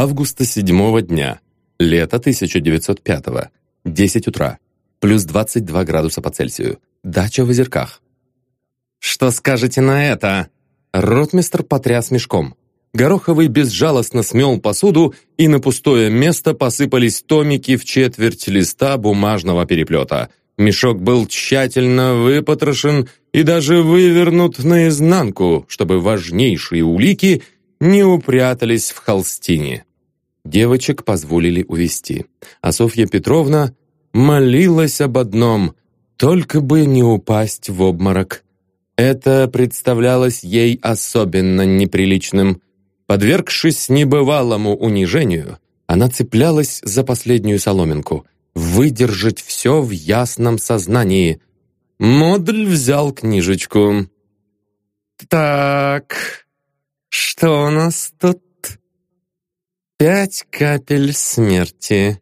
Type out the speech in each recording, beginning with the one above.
Августа седьмого дня. Лето 1905-го. 10 утра. Плюс 22 градуса по Цельсию. Дача в Озерках. «Что скажете на это?» Ротмистр потряс мешком. Гороховый безжалостно смел посуду, и на пустое место посыпались томики в четверть листа бумажного переплета. Мешок был тщательно выпотрошен и даже вывернут наизнанку, чтобы важнейшие улики не упрятались в холстине. Девочек позволили увести, а Софья Петровна молилась об одном — только бы не упасть в обморок. Это представлялось ей особенно неприличным. Подвергшись небывалому унижению, она цеплялась за последнюю соломинку — выдержать все в ясном сознании. Модль взял книжечку. «Так, что у нас тут?» «Пять капель смерти»,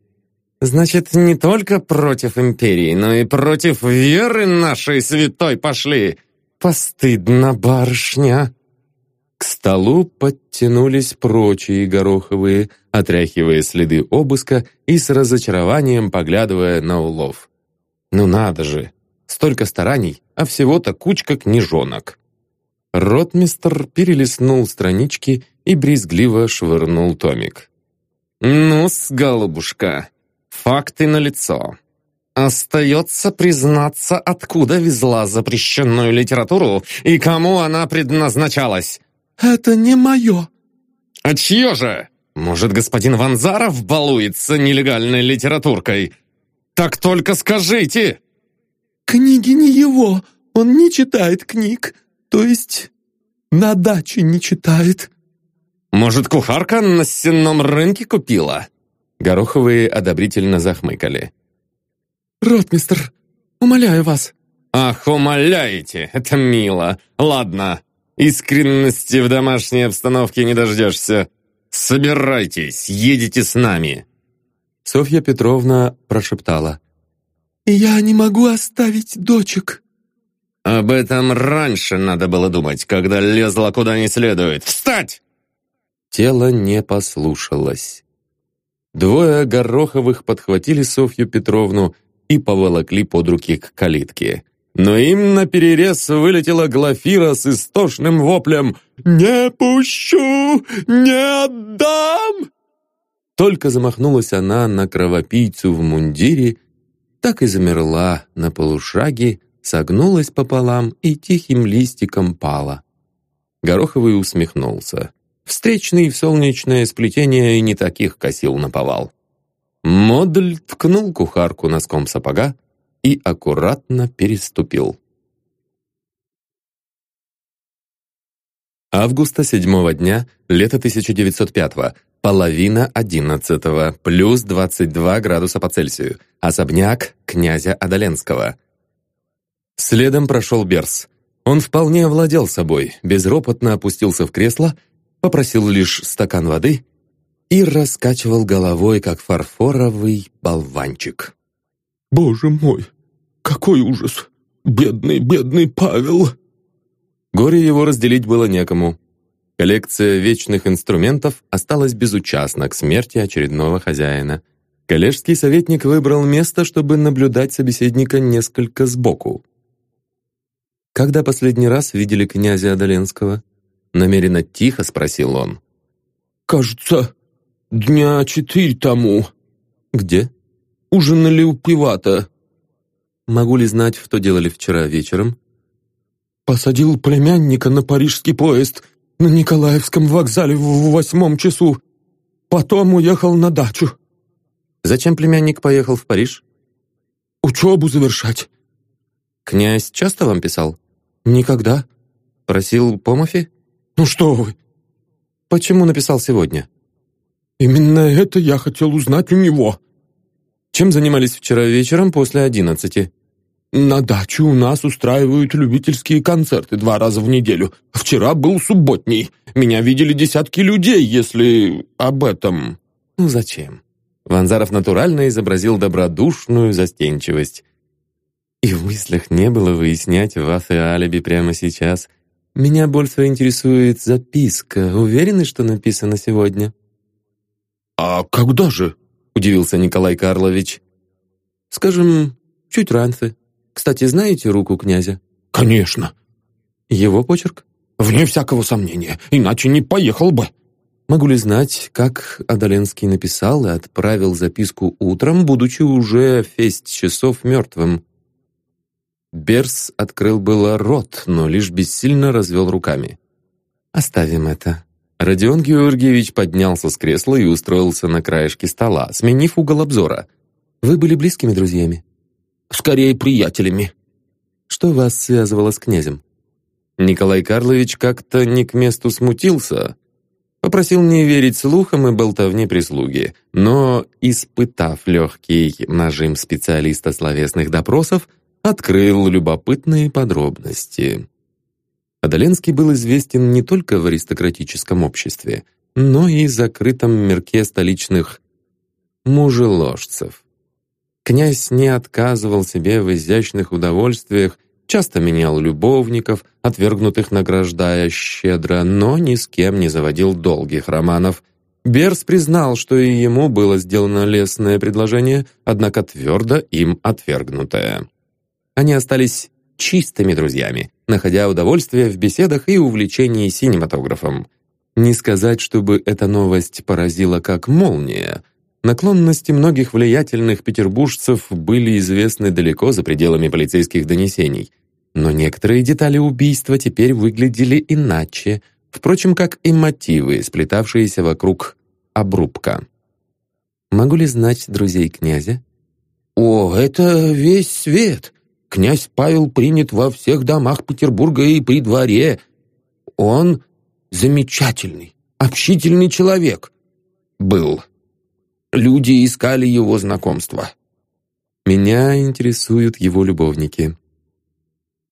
Значит, не только против империи, но и против веры нашей святой пошли. Постыдно, барышня. К столу подтянулись прочие гороховые, отряхивая следы обыска и с разочарованием поглядывая на улов. Ну надо же, столько стараний, а всего-то кучка книжонок. Ротмистр перелистнул странички и брезгливо швырнул томик. «Ну-с, голубушка, Факты налицо. Остается признаться, откуда везла запрещенную литературу и кому она предназначалась. «Это не мое». «А чье же? Может, господин Ванзаров балуется нелегальной литературкой? Так только скажите!» «Книги не его, он не читает книг, то есть на даче не читает». «Может, кухарка на сенном рынке купила?» Гороховые одобрительно захмыкали. «Ротмистр, умоляю вас». «Ах, умоляете, это мило. Ладно, искренности в домашней обстановке не дождешься. Собирайтесь, едете с нами». Софья Петровна прошептала. «Я не могу оставить дочек». «Об этом раньше надо было думать, когда лезла куда не следует. Встать!» Тело не послушалось. Двое Гороховых подхватили Софью Петровну и поволокли под руки к калитке. Но им на перерез вылетела Глафира с истошным воплем «Не пущу! Не отдам!» Только замахнулась она на кровопийцу в мундире, так и замерла на полушаге, согнулась пополам и тихим листиком пала. Гороховый усмехнулся. Встречный в солнечное сплетение и не таких косил наповал. Модуль ткнул кухарку носком сапога и аккуратно переступил. Августа седьмого дня, лето 1905-го, половина одиннадцатого, плюс 22 градуса по Цельсию, особняк князя Адаленского. Следом прошел Берс. Он вполне овладел собой, безропотно опустился в кресло попросил лишь стакан воды и раскачивал головой, как фарфоровый болванчик. «Боже мой, какой ужас! Бедный, бедный Павел!» Горе его разделить было некому. Коллекция вечных инструментов осталась безучастна к смерти очередного хозяина. Коллежский советник выбрал место, чтобы наблюдать собеседника несколько сбоку. Когда последний раз видели князя Адаленского? Намеренно тихо спросил он. «Кажется, дня четыре тому». «Где?» «Ужинали у Пивата». «Могу ли знать, что делали вчера вечером?» «Посадил племянника на парижский поезд на Николаевском вокзале в восьмом часу. Потом уехал на дачу». «Зачем племянник поехал в Париж?» «Учебу завершать». «Князь часто вам писал?» «Никогда». «Просил помощи?» «Ну что вы!» «Почему написал сегодня?» «Именно это я хотел узнать у него». «Чем занимались вчера вечером после одиннадцати?» «На даче у нас устраивают любительские концерты два раза в неделю. Вчера был субботний. Меня видели десятки людей, если об этом...» «Ну зачем?» Ванзаров натурально изобразил добродушную застенчивость. И в мыслях не было выяснять вас и алиби прямо сейчас. Меня больше интересует записка. Уверены, что написано сегодня?» «А когда же?» – удивился Николай Карлович. «Скажем, чуть раньше. Кстати, знаете руку князя?» «Конечно». «Его почерк?» «Вне всякого сомнения, иначе не поехал бы». Могу ли знать, как Адаленский написал и отправил записку утром, будучи уже в шесть часов мертвым? Берс открыл было рот, но лишь бессильно развел руками. «Оставим это». Родион Георгиевич поднялся с кресла и устроился на краешке стола, сменив угол обзора. «Вы были близкими друзьями?» «Скорее, приятелями». «Что вас связывало с князем?» Николай Карлович как-то не к месту смутился, Попросил не верить слухам и болтовне прислуги, но, испытав легкий нажим специалиста словесных допросов, открыл любопытные подробности. Адаленский был известен не только в аристократическом обществе, но и в закрытом мирке столичных мужеложцев. Князь не отказывал себе в изящных удовольствиях часто менял любовников, отвергнутых награждая щедро, но ни с кем не заводил долгих романов. Берс признал, что и ему было сделано лестное предложение, однако твердо им отвергнутое. Они остались чистыми друзьями, находя удовольствие в беседах и увлечении синематографом. Не сказать, чтобы эта новость поразила как молния — Наклонности многих влиятельных петербуржцев были известны далеко за пределами полицейских донесений. Но некоторые детали убийства теперь выглядели иначе, впрочем, как и мотивы, сплетавшиеся вокруг обрубка. «Могу ли знать друзей князя?» «О, это весь свет! Князь Павел принят во всех домах Петербурга и при дворе. Он замечательный, общительный человек. Был». Люди искали его знакомства. Меня интересуют его любовники.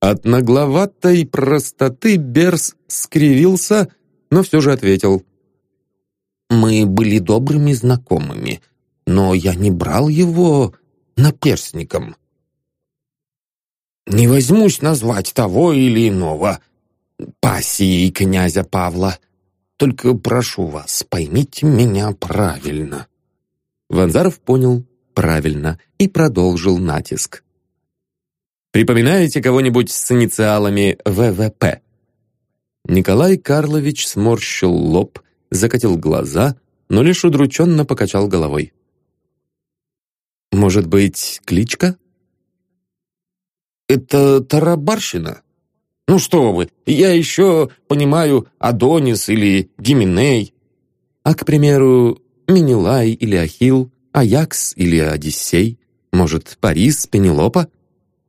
От нагловатой простоты Берс скривился, но все же ответил. «Мы были добрыми знакомыми, но я не брал его наперстником. Не возьмусь назвать того или иного пассией князя Павла. Только прошу вас, поймите меня правильно». Ванзаров понял правильно и продолжил натиск. «Припоминаете кого-нибудь с инициалами ВВП?» Николай Карлович сморщил лоб, закатил глаза, но лишь удрученно покачал головой. «Может быть, кличка?» «Это тарабарщина? Ну что вы, я еще понимаю Адонис или Гименей». «А, к примеру, Менелай или Ахилл, Аякс или Одиссей, может, Парис, Пенелопа?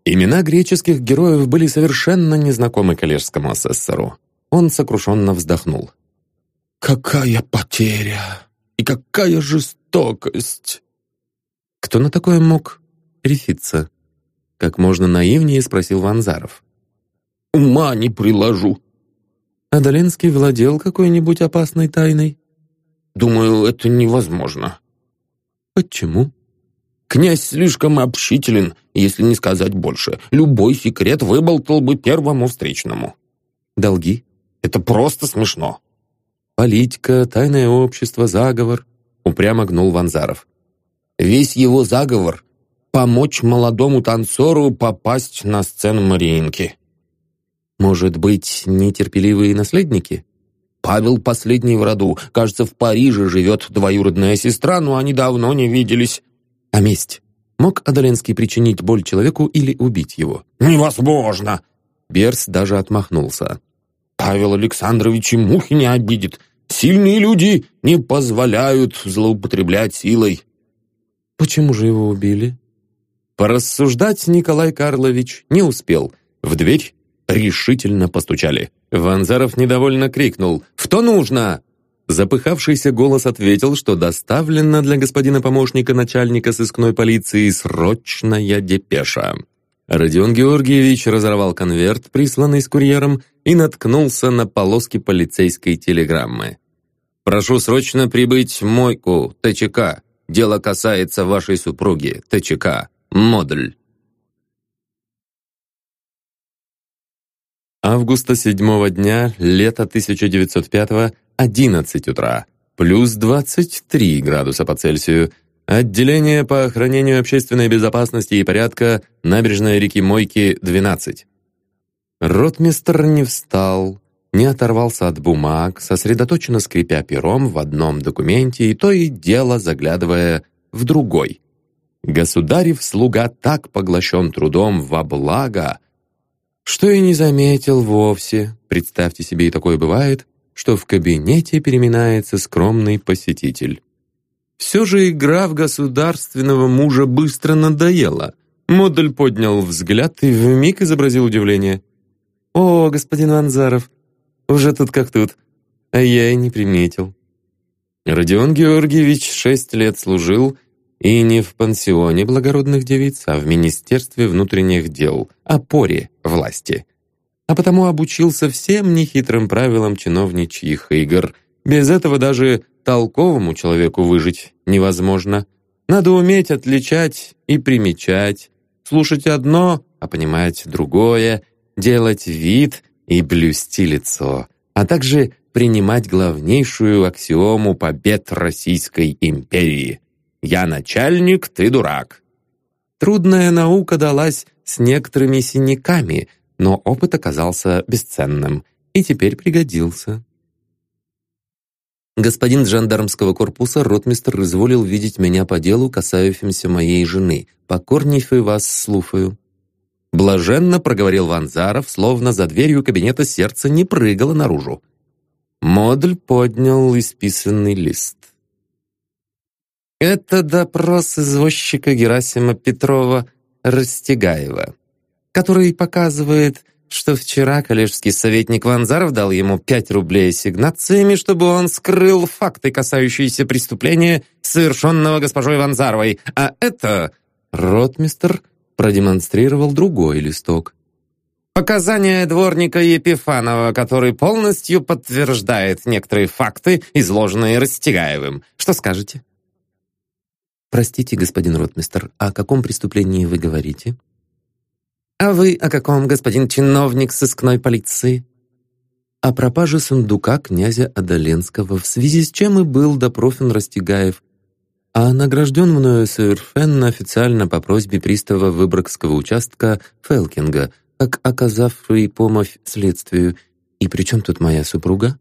Имена греческих героев были совершенно незнакомы коллежскому асессору. Он сокрушенно вздохнул. «Какая потеря! И какая жестокость!» Кто на такое мог рефиться? Как можно наивнее спросил Ванзаров. «Ума не приложу!» Адалинский владел какой-нибудь опасной тайной? Думаю, это невозможно. Почему? Князь слишком общителен, если не сказать больше. Любой секрет выболтал бы первому встречному. Долги? Это просто смешно. Политика, тайное общество, заговор. Упрямо гнул Ванзаров. Весь его заговор — помочь молодому танцору попасть на сцену Мариинки. Может быть, нетерпеливые наследники? Павел последний в роду. Кажется, в Париже живет двоюродная сестра, но они давно не виделись. А месть? Мог Адаленский причинить боль человеку или убить его? Невозможно! Берс даже отмахнулся. Павел Александрович и мухи не обидит. Сильные люди не позволяют злоупотреблять силой. Почему же его убили? Порассуждать Николай Карлович не успел. В дверь решительно постучали. Ванзаров недовольно крикнул «Что нужно?». Запыхавшийся голос ответил, что доставлена для господина помощника начальника сыскной полиции срочная депеша. Родион Георгиевич разорвал конверт, присланный с курьером, и наткнулся на полоски полицейской телеграммы. «Прошу срочно прибыть в мойку, ТЧК. Дело касается вашей супруги, ТЧК. Модуль». Августа седьмого дня, лето 1905 11 утра. плюс 23 градуса по Цельсию. Отделение по охранению общественной безопасности и порядка набережной реки Мойки 12. Ротмистр не встал, не оторвался от бумаг, сосредоточенно скрипя пером в одном документе и то и дело заглядывая в другой. Государев слуга так поглощен трудом во благо, что и не заметил вовсе, представьте себе, и такое бывает, что в кабинете переминается скромный посетитель. Все же игра в государственного мужа быстро надоела. Модуль поднял взгляд и вмиг изобразил удивление. «О, господин Анзаров, уже тут как тут, а я и не приметил». Родион Георгиевич шесть лет служил и не в пансионе благородных девиц, а в Министерстве внутренних дел, опоре власти а потому обучился всем нехитрым правилам чиновничьих игр. Без этого даже толковому человеку выжить невозможно. Надо уметь отличать и примечать, слушать одно, а понимать другое, делать вид и блюсти лицо, а также принимать главнейшую аксиому побед Российской империи. «Я начальник, ты дурак». Трудная наука далась с некоторыми синяками – но опыт оказался бесценным и теперь пригодился. Господин жандармского корпуса ротмистр изволил видеть меня по делу, касающимся моей жены. Покорнейший вас слушаю. Блаженно проговорил Ванзаров, словно за дверью кабинета сердце не прыгало наружу. Модуль поднял исписанный лист. Это допрос извозчика Герасима Петрова Растегаева который показывает, что вчера коллежский советник Ванзаров дал ему 5 рублей ассигнациями, чтобы он скрыл факты, касающиеся преступления, совершенного госпожой Ванзаровой. А это... Ротмистер продемонстрировал другой листок. Показания дворника Епифанова, который полностью подтверждает некоторые факты, изложенные Растегаевым. Что скажете? Простите, господин ротмистер, о каком преступлении вы говорите? «А вы о каком, господин чиновник сыскной полиции?» О пропаже сундука князя Адаленского, в связи с чем и был допрофен Растегаев, а награжден мною совершенно официально по просьбе пристава Выборгского участка Фелкинга, как оказавший помощь следствию. И при чем тут моя супруга?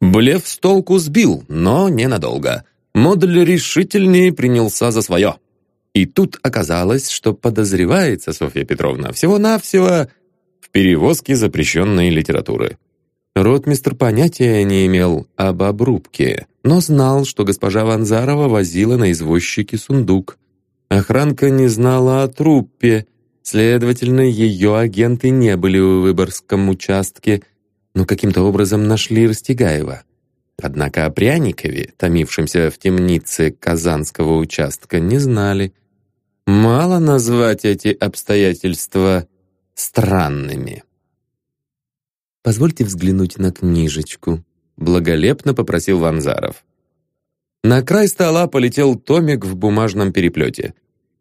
Блев с толку сбил, но ненадолго. Модуль решительнее принялся за свое. И тут оказалось, что подозревается Софья Петровна всего-навсего в перевозке запрещенной литературы. Ротмистр понятия не имел об обрубке, но знал, что госпожа Ванзарова возила на извозчике сундук. Охранка не знала о труппе, следовательно, ее агенты не были в Выборгском участке, но каким-то образом нашли Растегаева. Однако о Пряникове, томившемся в темнице Казанского участка, не знали – Мало назвать эти обстоятельства странными. «Позвольте взглянуть на книжечку», — благолепно попросил Ванзаров. На край стола полетел томик в бумажном переплете.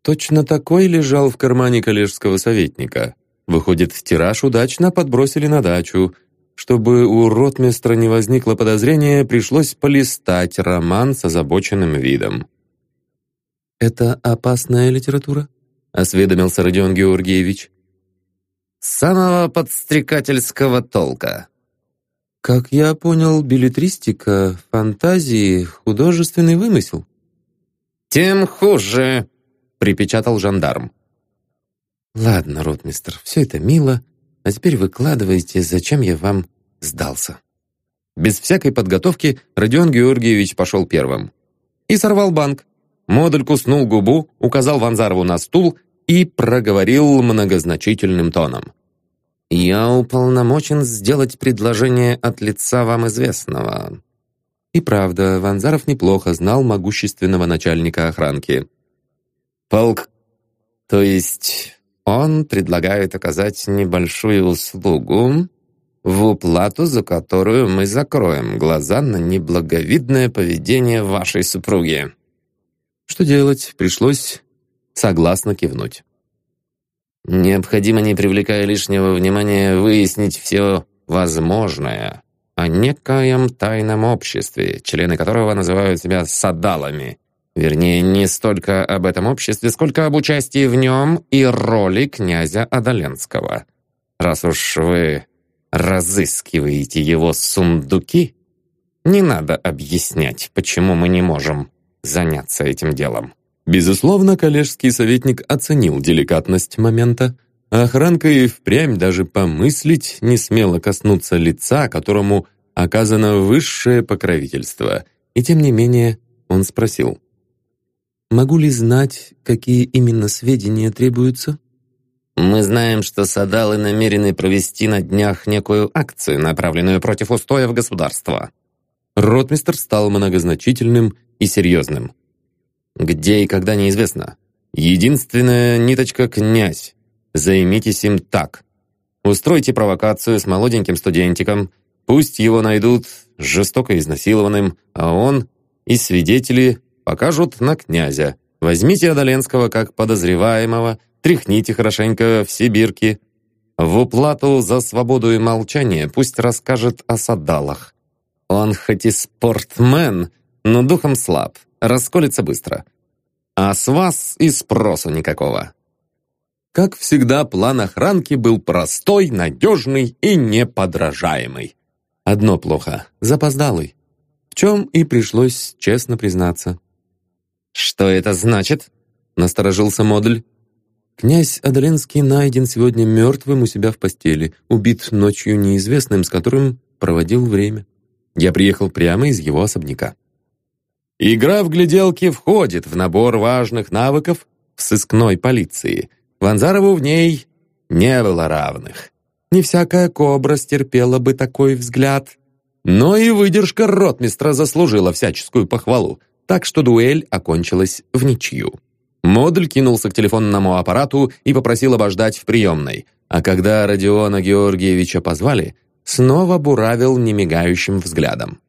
Точно такой лежал в кармане коллежского советника. Выходит, тираж удачно подбросили на дачу. Чтобы у ротмистра не возникло подозрения, пришлось полистать роман с озабоченным видом. «Это опасная литература?» — осведомился Родион Георгиевич. «Самого подстрекательского толка». «Как я понял, билетристика, фантазии, художественный вымысел». «Тем хуже», — припечатал жандарм. «Ладно, ротмистр, все это мило, а теперь выкладывайте, зачем я вам сдался». Без всякой подготовки Родион Георгиевич пошел первым. И сорвал банк. Модуль куснул губу, указал Ванзарову на стул и проговорил многозначительным тоном. «Я уполномочен сделать предложение от лица вам известного». И правда, Ванзаров неплохо знал могущественного начальника охранки. «Полк, то есть он предлагает оказать небольшую услугу, в уплату за которую мы закроем глаза на неблаговидное поведение вашей супруги». Что делать? Пришлось согласно кивнуть. Необходимо, не привлекая лишнего внимания, выяснить все возможное, о некоем тайном обществе, члены которого называют себя садалами. Вернее, не столько об этом обществе, сколько об участии в нем и роли князя Адаленского. Раз уж вы разыскиваете его сундуки, не надо объяснять, почему мы не можем заняться этим делом. Безусловно, коллежский советник оценил деликатность момента, а охранка и впрямь даже помыслить не смела коснуться лица, которому оказано высшее покровительство. И тем не менее он спросил. «Могу ли знать, какие именно сведения требуются?» «Мы знаем, что Садалы намерены провести на днях некую акцию, направленную против устоев государства». Ротмистр стал многозначительным и серьезным. Где и когда неизвестно. Единственная ниточка — князь. Займитесь им так. Устройте провокацию с молоденьким студентиком, пусть его найдут жестоко изнасилованным, а он и свидетели покажут на князя. Возьмите Адаленского как подозреваемого, тряхните хорошенько в Сибирке. В уплату за свободу и молчание пусть расскажет о садалах. Он хоть и спортмен, но духом слаб расколется быстро. А с вас и спросу никакого. Как всегда, план охранки был простой, надежный и неподражаемый. Одно плохо — запоздалый. В чем и пришлось честно признаться. «Что это значит?» — насторожился модуль. Князь Адалинский найден сегодня мертвым у себя в постели, убит ночью неизвестным, с которым проводил время. Я приехал прямо из его особняка. Игра в гляделки входит в набор важных навыков в сыскной полиции. Ванзарову в ней не было равных. Не всякая кобра стерпела бы такой взгляд. Но и выдержка ротмистра заслужила всяческую похвалу, так что дуэль окончилась в ничью. Модуль кинулся к телефонному аппарату и попросил обождать в приемной, а когда Родиона Георгиевича позвали, снова буравил немигающим взглядом.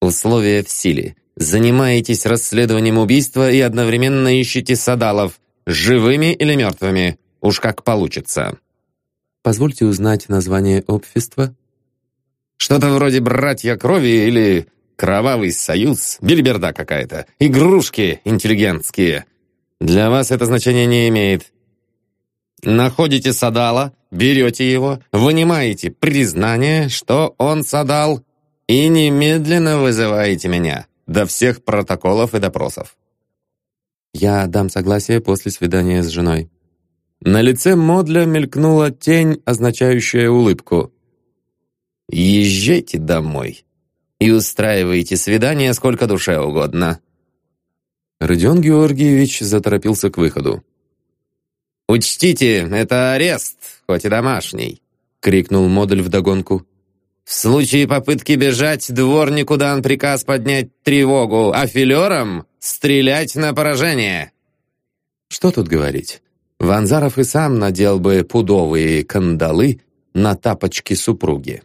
Условия в силе. Занимаетесь расследованием убийства и одновременно ищете садалов, живыми или мертвыми, уж как получится. Позвольте узнать название общества. Что-то вроде «Братья крови» или «Кровавый союз», бельберда какая-то, игрушки интеллигентские. Для вас это значение не имеет. Находите Садала, берете его, вынимаете признание, что он Садал, и немедленно вызываете меня до всех протоколов и допросов. Я дам согласие после свидания с женой. На лице Модля мелькнула тень, означающая улыбку. «Езжайте домой и устраивайте свидание сколько душе угодно». Родион Георгиевич заторопился к выходу. «Учтите, это арест, хоть и домашний», — крикнул Модуль вдогонку. В случае попытки бежать, дворнику дан приказ поднять тревогу, а филерам стрелять на поражение. Что тут говорить? Ванзаров и сам надел бы пудовые кандалы на тапочки супруги.